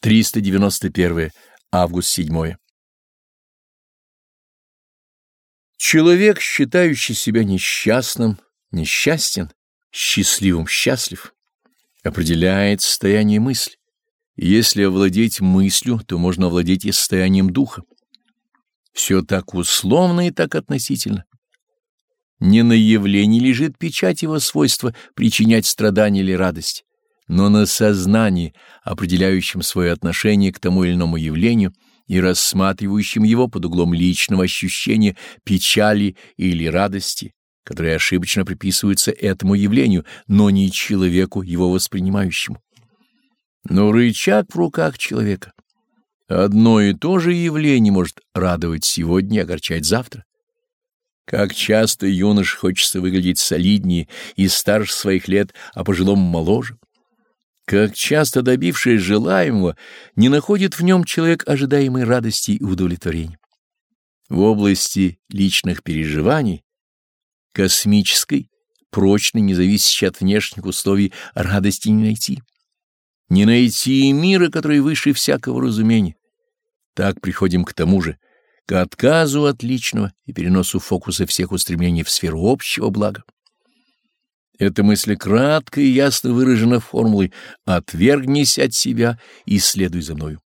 391. Август 7. Человек, считающий себя несчастным, несчастен, счастливым счастлив, определяет состояние мысли. Если овладеть мыслью, то можно овладеть и состоянием духа. Все так условно и так относительно. Не на явлении лежит печать его свойства причинять страдания или радость но на сознании, определяющем свое отношение к тому или иному явлению и рассматривающем его под углом личного ощущения печали или радости, которые ошибочно приписываются этому явлению, но не человеку, его воспринимающему. Но рычаг в руках человека. Одно и то же явление может радовать сегодня и огорчать завтра. Как часто юнош хочется выглядеть солиднее и старше своих лет, а пожилому моложе. Как часто добившись желаемого, не находит в нем человек ожидаемой радости и удовлетворения. В области личных переживаний, космической, прочной, независящей от внешних условий, радости не найти. Не найти мира, который выше всякого разумения. Так приходим к тому же, к отказу от личного и переносу фокуса всех устремлений в сферу общего блага. Эта мысль кратко и ясно выражена формулой «отвергнись от себя и следуй за мною».